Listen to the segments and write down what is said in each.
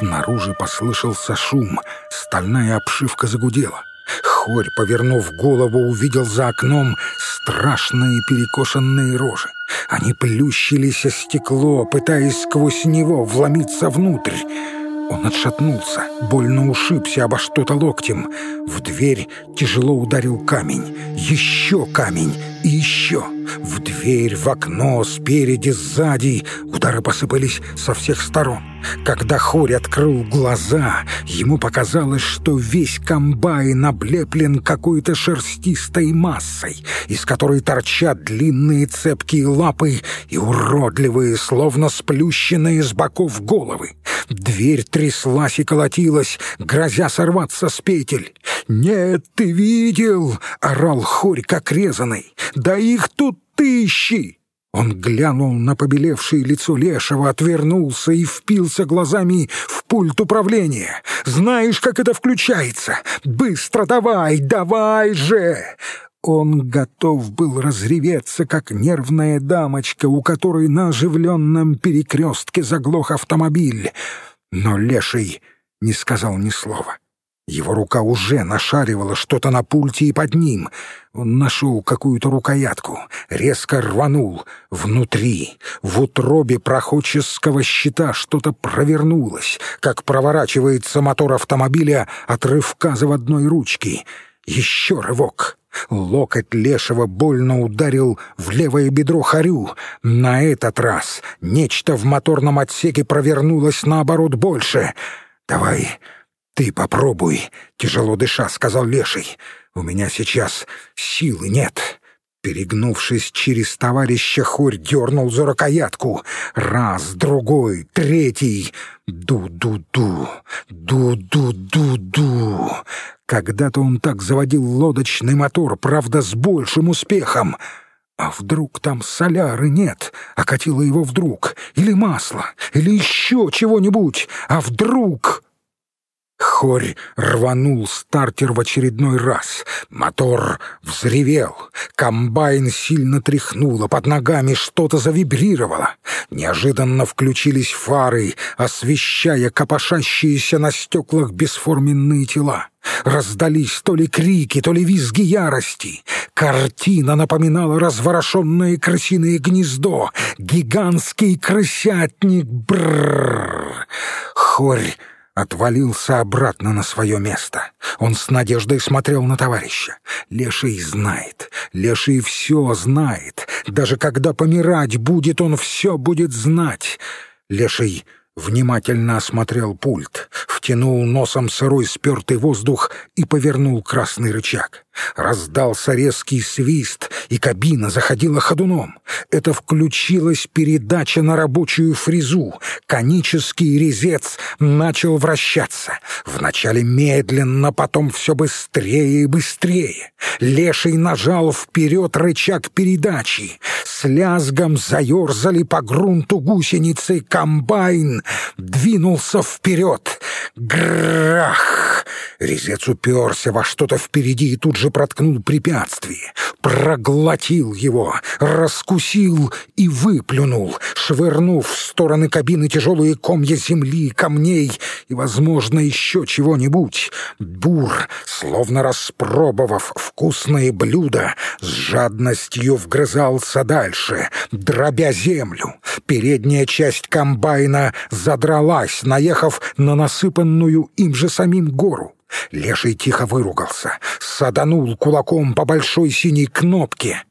Снаружи послышался шум, стальная обшивка загудела. Хорь, повернув голову, увидел за окном страшные перекошенные рожи. Они плющились о стекло, пытаясь сквозь него вломиться внутрь. Он отшатнулся, больно ушибся обо что-то локтем. В дверь тяжело ударил камень. Еще камень и еще. В дверь, в окно, спереди, сзади. Удары посыпались со всех сторон. Когда Хорь открыл глаза, ему показалось, что весь комбайн облеплен какой-то шерстистой массой, из которой торчат длинные цепкие лапы и уродливые, словно сплющенные с боков головы. Дверь тряслась и колотилась, грозя сорваться с петель. «Нет, ты видел!» — орал Хорь, как резаный. «Да их тут тысячи!» Он глянул на побелевшее лицо Лешего, отвернулся и впился глазами в пульт управления. «Знаешь, как это включается? Быстро давай, давай же!» Он готов был разреветься, как нервная дамочка, у которой на оживленном перекрестке заглох автомобиль. Но Леший не сказал ни слова. Его рука уже нашаривала что-то на пульте и под ним. Он нашел какую-то рукоятку, резко рванул. Внутри, в утробе проходческого щита что-то провернулось, как проворачивается мотор автомобиля от рывка заводной ручки. Еще рывок. Локоть лешего больно ударил в левое бедро Харю. На этот раз нечто в моторном отсеке провернулось наоборот больше. «Давай, «Ты попробуй», — тяжело дыша, — сказал Леший. «У меня сейчас силы нет». Перегнувшись через товарища, хорь дернул за рукоятку. Раз, другой, третий. Ду-ду-ду, ду-ду-ду-ду. Когда-то он так заводил лодочный мотор, правда, с большим успехом. А вдруг там соляры нет, окатило его вдруг, или масло, или еще чего-нибудь, а вдруг... Хорь рванул стартер в очередной раз. Мотор взревел. Комбайн сильно тряхнуло, под ногами что-то завибрировало. Неожиданно включились фары, освещая копошащиеся на стеклах бесформенные тела. Раздались то ли крики, то ли визги ярости. Картина напоминала разворошенное крысиное гнездо. Гигантский крысятник. Бррр. Хорь отвалился обратно на свое место. Он с надеждой смотрел на товарища. Леший знает, Леший все знает. Даже когда помирать будет, он все будет знать. Леший внимательно осмотрел пульт, втянул носом сырой спертый воздух и повернул красный рычаг. Раздался резкий свист, и кабина заходила ходуном. Это включилась передача на рабочую фрезу. Конический резец начал вращаться. Вначале медленно, потом все быстрее и быстрее. Леший нажал вперед рычаг передачи. С лязгом заерзали по грунту гусеницы. Комбайн двинулся вперед. Грах! Резец уперся во что-то впереди и тут же проткнул препятствие, проглотил его, раскусил и выплюнул, швырнув в стороны кабины тяжелые комья земли, камней и, возможно, еще чего-нибудь. Бур, словно распробовав вкусное блюдо, с жадностью вгрызался дальше, дробя землю. Передняя часть комбайна задралась, наехав на насыпанную им же самим гору. Леший тихо выругался, саданул кулаком по большой синей кнопке.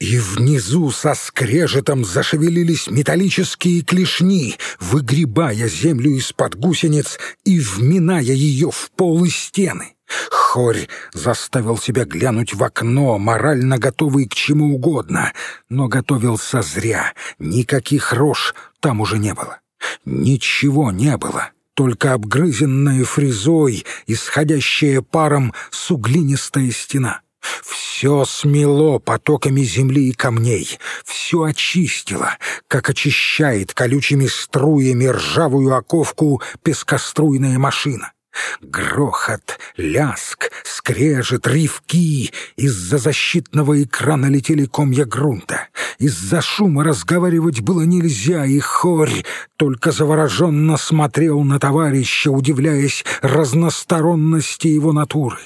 И внизу со скрежетом зашевелились металлические клешни, выгребая землю из-под гусениц и вминая ее в пол и стены. Хорь заставил себя глянуть в окно, морально готовый к чему угодно, но готовился зря. Никаких рож там уже не было. Ничего не было только обгрызенная фрезой, исходящая паром суглинистая стена. Все смело потоками земли и камней, все очистило, как очищает колючими струями ржавую оковку пескоструйная машина. Грохот, ляск, скрежет, ревки. Из-за защитного экрана летели комья грунта. Из-за шума разговаривать было нельзя, и хорь только завороженно смотрел на товарища, удивляясь разносторонности его натуры.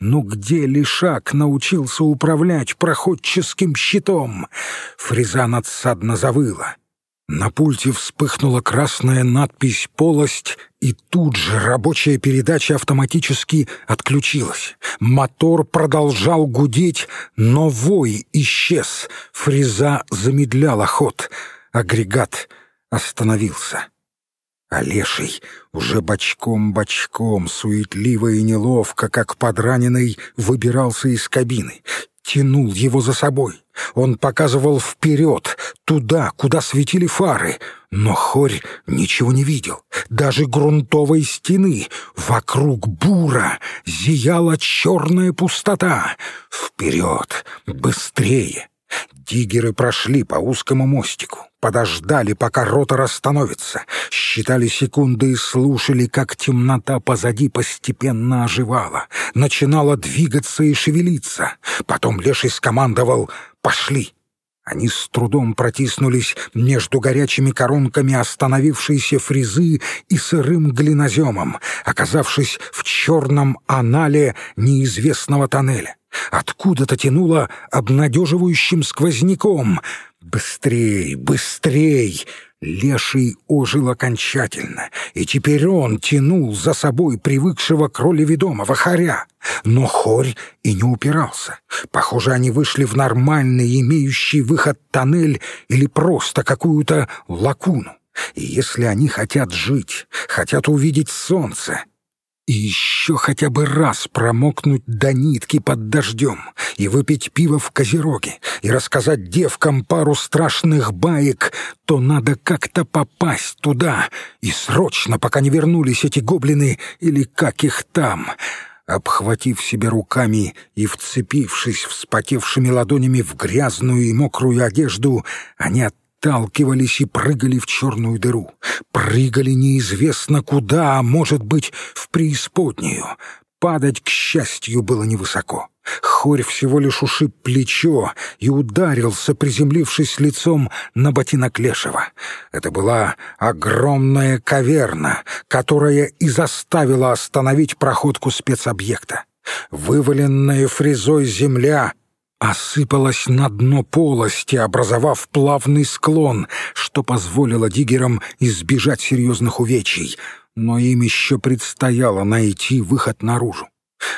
Ну где Лишак научился управлять проходческим щитом? Фреза надсадно завыла. На пульте вспыхнула красная надпись «Полость», и тут же рабочая передача автоматически отключилась. Мотор продолжал гудеть, но вой исчез. Фреза замедляла ход. Агрегат остановился. А уже бочком-бочком, суетливо и неловко, как подраненный, выбирался из кабины тянул его за собой. Он показывал вперед, туда, куда светили фары. Но Хорь ничего не видел, даже грунтовой стены. Вокруг бура зияла черная пустота. Вперед, быстрее! Диггеры прошли по узкому мостику, подождали, пока ротор остановится, считали секунды и слушали, как темнота позади постепенно оживала, начинала двигаться и шевелиться. Потом Леший скомандовал «Пошли!». Они с трудом протиснулись между горячими коронками остановившейся фрезы и сырым глиноземом, оказавшись в черном анале неизвестного тоннеля. Откуда-то тянуло обнадеживающим сквозняком. «Быстрей, быстрей!» Леший ожил окончательно, и теперь он тянул за собой привыкшего к роли ведомого хоря. Но хорь и не упирался. Похоже, они вышли в нормальный, имеющий выход тоннель или просто какую-то лакуну. И если они хотят жить, хотят увидеть солнце, и еще хотя бы раз промокнуть до нитки под дождем, и выпить пиво в Козероге, и рассказать девкам пару страшных баек, то надо как-то попасть туда, и срочно, пока не вернулись эти гоблины, или как их там. Обхватив себя руками и вцепившись вспотевшими ладонями в грязную и мокрую одежду, они от отталкивались и прыгали в черную дыру. Прыгали неизвестно куда, а может быть, в преисподнюю. Падать, к счастью, было невысоко. Хорь всего лишь ушиб плечо и ударился, приземлившись лицом на ботинок Лешего. Это была огромная каверна, которая и заставила остановить проходку спецобъекта. Вываленная фрезой земля осыпалась на дно полости, образовав плавный склон, что позволило диггерам избежать серьезных увечий. Но им еще предстояло найти выход наружу.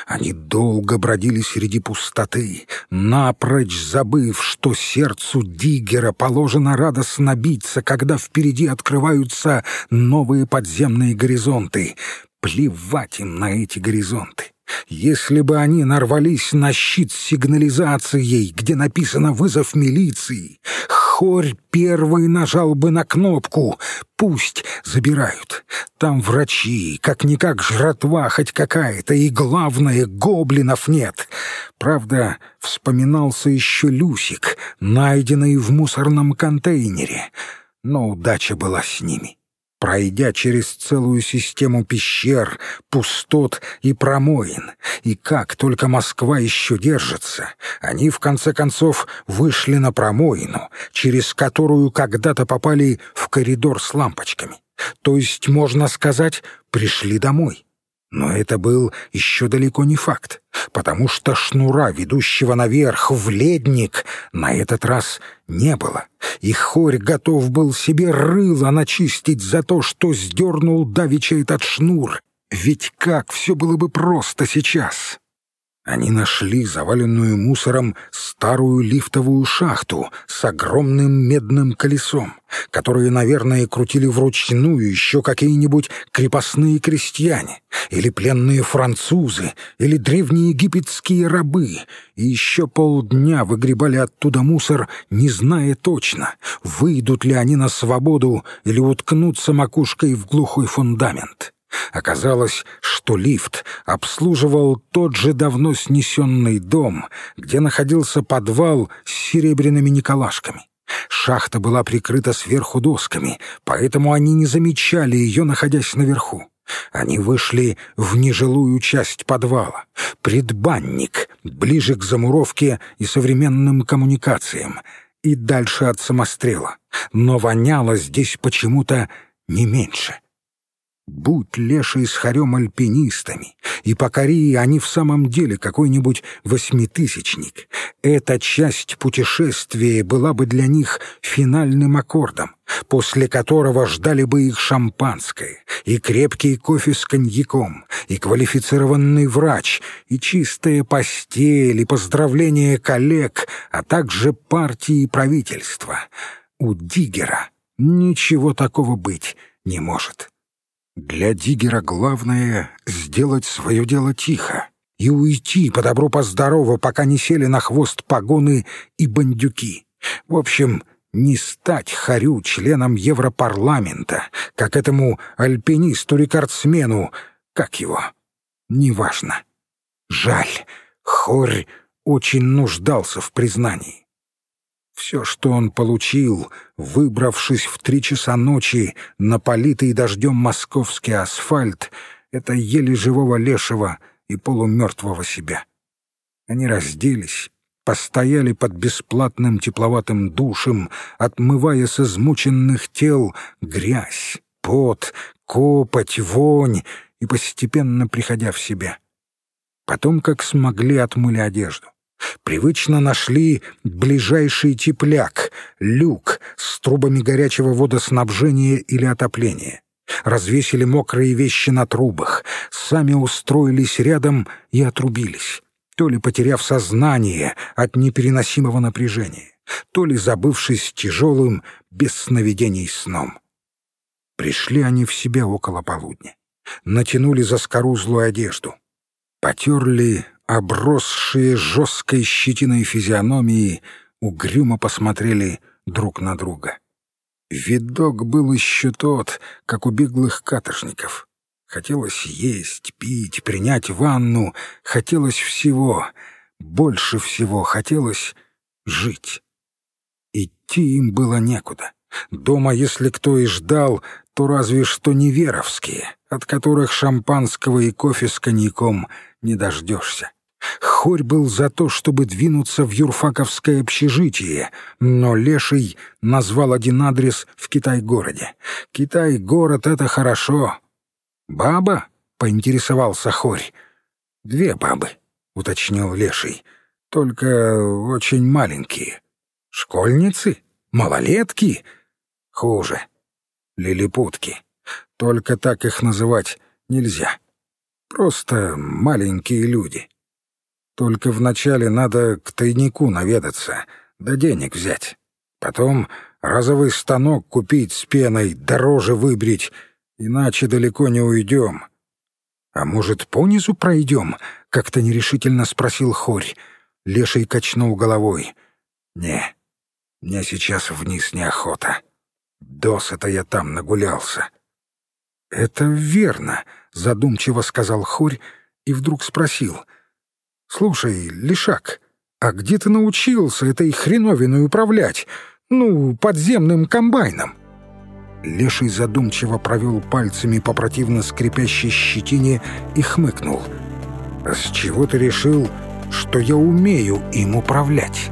Они долго бродили среди пустоты, напрочь забыв, что сердцу Диггера положено радостно биться, когда впереди открываются новые подземные горизонты. Плевать им на эти горизонты. Если бы они нарвались на щит с сигнализацией, где написано «вызов милиции», Хорь первый нажал бы на кнопку «Пусть забирают». Там врачи, как-никак жратва хоть какая-то, и, главное, гоблинов нет. Правда, вспоминался еще Люсик, найденный в мусорном контейнере, но удача была с ними. Пройдя через целую систему пещер, пустот и промоин, и как только Москва еще держится, они в конце концов вышли на промоину, через которую когда-то попали в коридор с лампочками. То есть, можно сказать, пришли домой. Но это был еще далеко не факт, потому что шнура, ведущего наверх в ледник, на этот раз не было, и Хорь готов был себе рыло начистить за то, что сдернул давеча этот шнур. Ведь как все было бы просто сейчас! Они нашли заваленную мусором старую лифтовую шахту с огромным медным колесом, которое, наверное, крутили вручную еще какие-нибудь крепостные крестьяне, или пленные французы, или древние египетские рабы, и еще полдня выгребали оттуда мусор, не зная точно, выйдут ли они на свободу или уткнутся макушкой в глухой фундамент. Оказалось, что лифт обслуживал тот же давно снесенный дом, где находился подвал с серебряными николашками. Шахта была прикрыта сверху досками, поэтому они не замечали ее, находясь наверху. Они вышли в нежилую часть подвала, предбанник, ближе к замуровке и современным коммуникациям, и дальше от самострела. Но воняло здесь почему-то не меньше — Будь леший с хорем альпинистами, и покори они в самом деле какой-нибудь восьмитысячник, эта часть путешествия была бы для них финальным аккордом, после которого ждали бы их шампанское, и крепкий кофе с коньяком, и квалифицированный врач, и чистая постель, и поздравления коллег, а также партии и правительства. У Диггера ничего такого быть не может. Для Диггера главное — сделать свое дело тихо и уйти по добру по здорову, пока не сели на хвост погоны и бандюки. В общем, не стать Харю членом Европарламента, как этому альпинисту-рекордсмену, как его, неважно. Жаль, Хорь очень нуждался в признании. Все, что он получил, выбравшись в три часа ночи на политый дождем московский асфальт, это еле живого лешего и полумертвого себя. Они разделись, постояли под бесплатным тепловатым душем, отмывая с измученных тел грязь, пот, копоть, вонь и постепенно приходя в себя. Потом, как смогли, отмыли одежду. Привычно нашли ближайший тепляк, люк с трубами горячего водоснабжения или отопления. Развесили мокрые вещи на трубах, сами устроились рядом и отрубились, то ли потеряв сознание от непереносимого напряжения, то ли забывшись тяжелым, без сновидений сном. Пришли они в себя около полудня, натянули заскорузлую одежду, потерли обросшие жесткой щетиной физиономии, угрюмо посмотрели друг на друга. Видок был еще тот, как у беглых каторжников. Хотелось есть, пить, принять ванну, хотелось всего, больше всего хотелось жить. Идти им было некуда. Дома, если кто и ждал, то разве что неверовские, от которых шампанского и кофе с коньяком не дождешься. Хорь был за то, чтобы двинуться в юрфаковское общежитие, но Леший назвал один адрес в Китай-городе. Китай-город — это хорошо. «Баба?» — поинтересовался Хорь. «Две бабы», — уточнил Леший. «Только очень маленькие. Школьницы? Малолетки? Хуже. Лилипутки. Только так их называть нельзя. Просто маленькие люди». Только вначале надо к тайнику наведаться, да денег взять. Потом разовый станок купить с пеной, дороже выбрить, иначе далеко не уйдем. «А может, понизу пройдем?» — как-то нерешительно спросил Хорь. Леший качнул головой. «Не, мне сейчас вниз неохота. Досыта я там нагулялся». «Это верно», — задумчиво сказал Хорь и вдруг спросил — «Слушай, Лишак, а где ты научился этой хреновиной управлять? Ну, подземным комбайном?» Леший задумчиво провел пальцами по противно скрипящей щетине и хмыкнул. «А с чего ты решил, что я умею им управлять?»